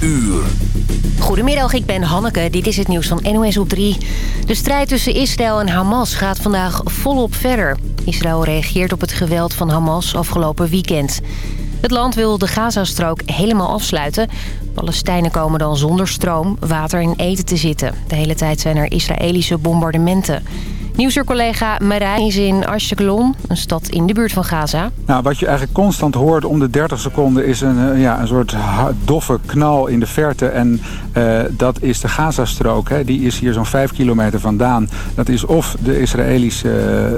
uur. Goedemiddag, ik ben Hanneke. Dit is het nieuws van NOS op 3. De strijd tussen Israël en Hamas gaat vandaag volop verder. Israël reageert op het geweld van Hamas afgelopen weekend. Het land wil de Gazastrook helemaal afsluiten. Palestijnen komen dan zonder stroom, water en eten te zitten. De hele tijd zijn er Israëlische bombardementen. Nieuwsuur-collega Marij is in Ashkelon, een stad in de buurt van Gaza. Nou, wat je eigenlijk constant hoort om de 30 seconden is een, eh, ja, een soort doffe knal in de verte. En uh, dat is de Gazastrook. Hè. Die is hier zo'n 5 kilometer vandaan. Dat is of de Israëlische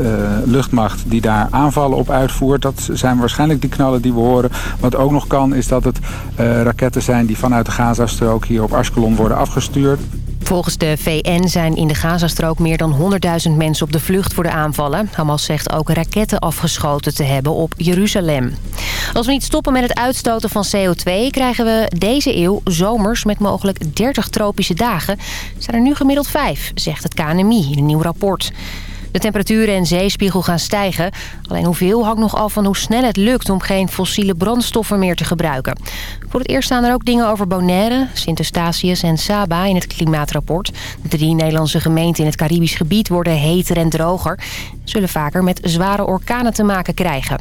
uh, luchtmacht die daar aanvallen op uitvoert. Dat zijn waarschijnlijk die knallen die we horen. Wat ook nog kan is dat het raketten zijn die vanuit de Gazastrook hier op Ashkelon worden afgestuurd. Volgens de VN zijn in de Gazastrook meer dan 100.000 mensen op de vlucht voor de aanvallen. Hamas zegt ook raketten afgeschoten te hebben op Jeruzalem. Als we niet stoppen met het uitstoten van CO2... krijgen we deze eeuw zomers met mogelijk 30 tropische dagen. zijn er nu gemiddeld 5, zegt het KNMI in een nieuw rapport. De temperaturen en zeespiegel gaan stijgen. Alleen hoeveel hangt nog af van hoe snel het lukt om geen fossiele brandstoffen meer te gebruiken. Voor het eerst staan er ook dingen over Bonaire, Sint-Eustatius en Saba in het klimaatrapport. De drie Nederlandse gemeenten in het Caribisch gebied worden heter en droger. Zullen vaker met zware orkanen te maken krijgen.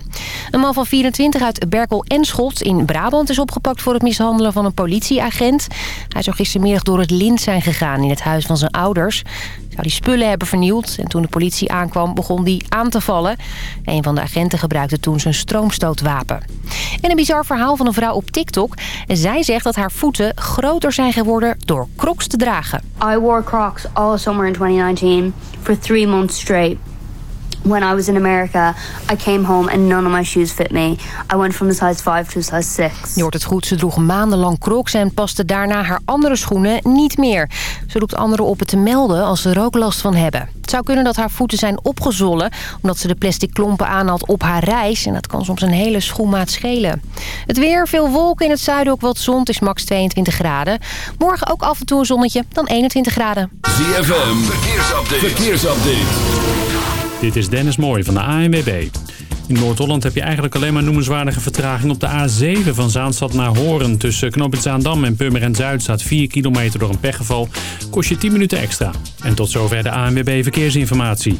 Een man van 24 uit Berkel en Schot in Brabant is opgepakt voor het mishandelen van een politieagent. Hij zou gistermiddag door het lint zijn gegaan in het huis van zijn ouders zou die spullen hebben vernield. En toen de politie aankwam begon die aan te vallen. Een van de agenten gebruikte toen zijn stroomstootwapen. En een bizar verhaal van een vrouw op TikTok. Zij zegt dat haar voeten groter zijn geworden door crocs te dragen. I wore crocs all summer in 2019 for three months straight. When I was in America, I came home and none of my shoes fit me. I went from a size 5 to a size 6. Je hoort het goed, ze droeg maandenlang crocs en paste daarna haar andere schoenen niet meer. Ze roept anderen op het te melden als ze er ook last van hebben. Het zou kunnen dat haar voeten zijn opgezollen... omdat ze de plastic klompen aan had op haar reis. En dat kan soms een hele schoenmaat schelen. Het weer, veel wolken in het zuiden, ook wat zon. Het is max 22 graden. Morgen ook af en toe een zonnetje, dan 21 graden. ZFM, verkeersupdate. verkeersupdate. Dit is Dennis Mooij van de ANWB. In Noord-Holland heb je eigenlijk alleen maar noemenswaardige vertraging op de A7 van Zaanstad naar Horen. Tussen Knoopend en Purmerend Zuid staat 4 kilometer door een pechgeval. Kost je 10 minuten extra. En tot zover de ANWB Verkeersinformatie.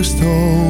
gestolen.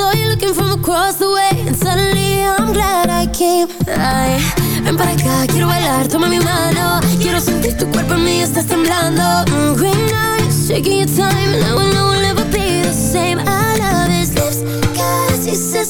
I saw you looking from across the way, and suddenly I'm glad I came. Ay, ven para acá, quiero bailar, toma mi mano. Quiero sentir tu cuerpo en mí, estás temblando. Mm, green eyes, taking your time, and I will know we'll never be the same. I love his lips, cause he says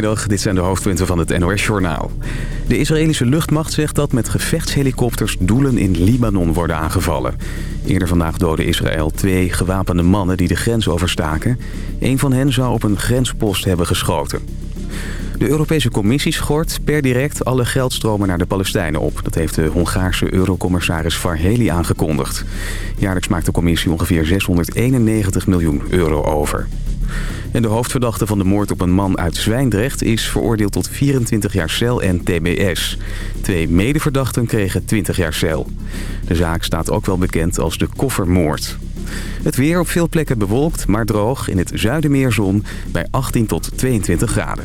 Goedemiddag, dit zijn de hoofdpunten van het NOS-journaal. De Israëlische luchtmacht zegt dat met gevechtshelikopters doelen in Libanon worden aangevallen. Eerder vandaag doodde Israël twee gewapende mannen die de grens overstaken. Een van hen zou op een grenspost hebben geschoten. De Europese Commissie schort per direct alle geldstromen naar de Palestijnen op. Dat heeft de Hongaarse eurocommissaris Varheli aangekondigd. Jaarlijks maakt de commissie ongeveer 691 miljoen euro over. En de hoofdverdachte van de moord op een man uit Zwijndrecht is veroordeeld tot 24 jaar cel en tbs. Twee medeverdachten kregen 20 jaar cel. De zaak staat ook wel bekend als de koffermoord. Het weer op veel plekken bewolkt, maar droog. In het zuiden bij 18 tot 22 graden.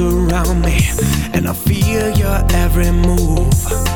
around me, and I feel your every move.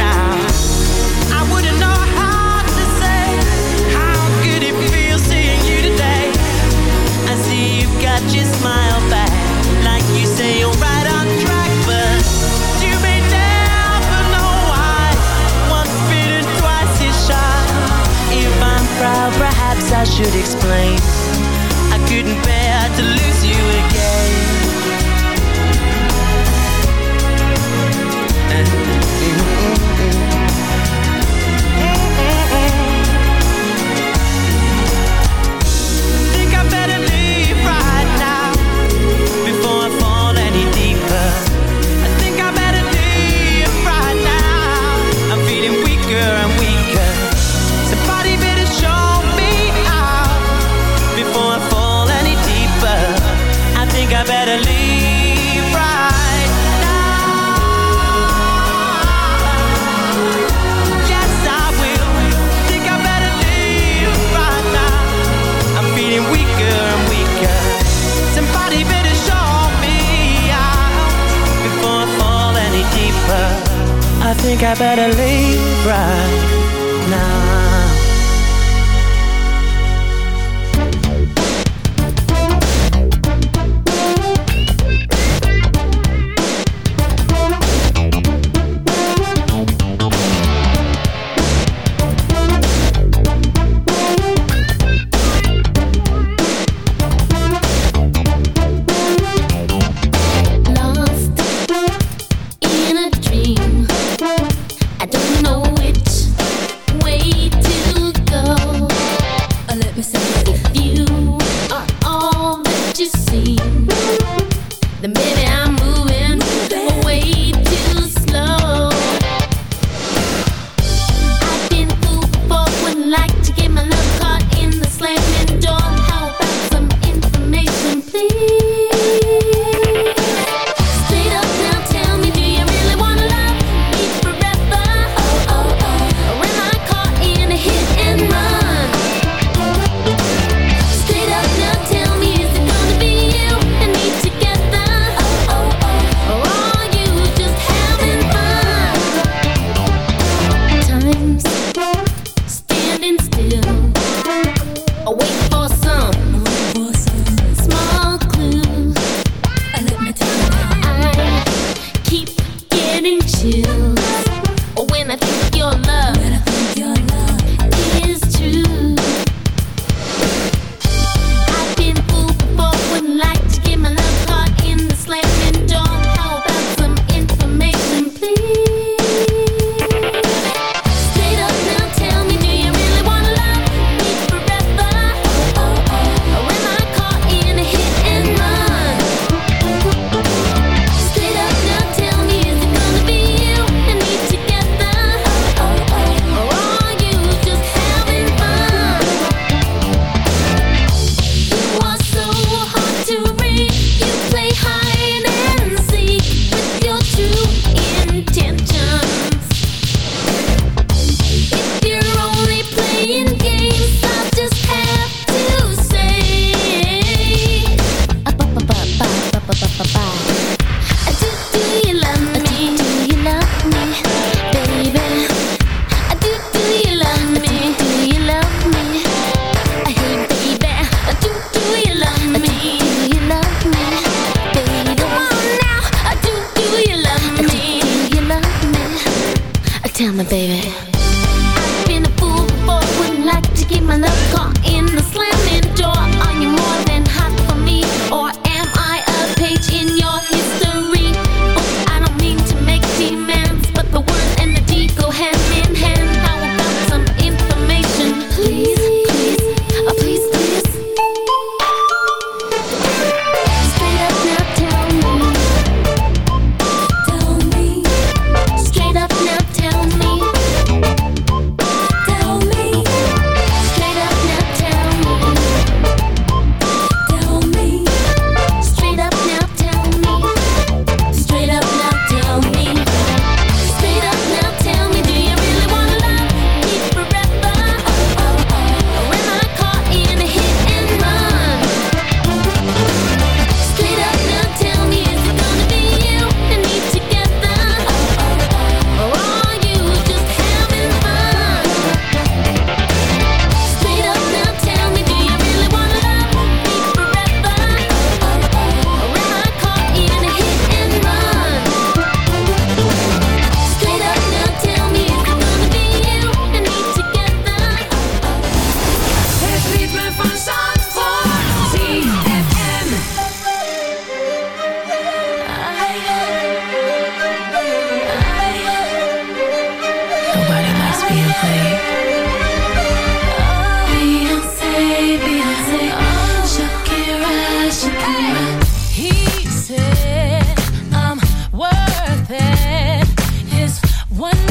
One